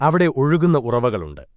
അവിടെ ഒഴുകുന്ന ഉറവകളുണ്ട്